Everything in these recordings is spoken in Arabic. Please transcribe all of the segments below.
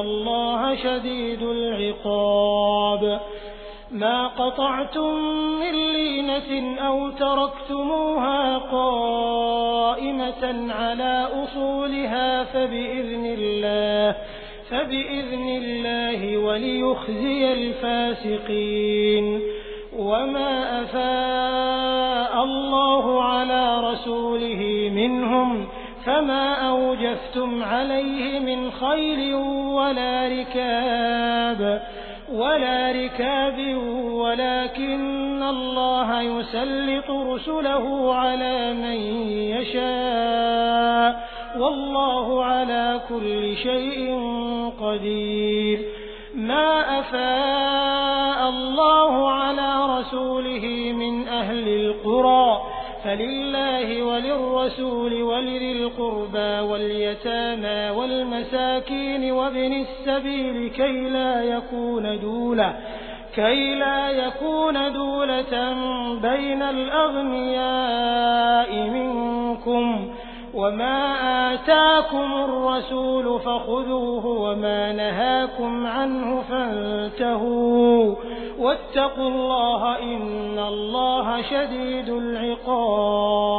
الله شديد العقاب. ما قطعتم من لينة أو تركتموها قائمة على أصولها فبإذن الله فبإذن الله وليخزي الفاسقين. وما أفاء الله على رسوله منهم فما أوجفتم عليه من خير ولا ركاب ولا ركاب ولكن الله يسلط رسله على من يشاء والله على كل شيء قدير. ما أفاء الله على رسوله من أهل القرى فلله وللرسول ولذي القربى واليتامى والمساكين وابن السبيل كي لا يكون دولة كي لا يكون دولة بين الأغنياء منكم. وما آتاكم الرسول فخذوه وما نهاكم عنه فانتهوا. واتقوا الله إن الله شديد العقاب.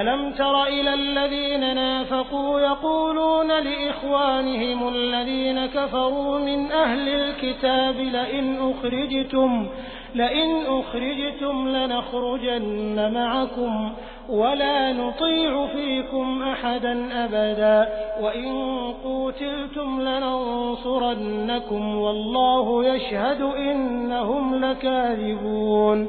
ألم تر إلى الذين نافقوا يقولون لإخوانهم الذين كفروا من أهل الكتاب لئن أخرجتم لئن أخرجتم لنخرجن معكم ولا نطيع فيكم أحدا أبدا وإن قوتلتم لننصرنكم والله يشهد إنهم لكاذبون.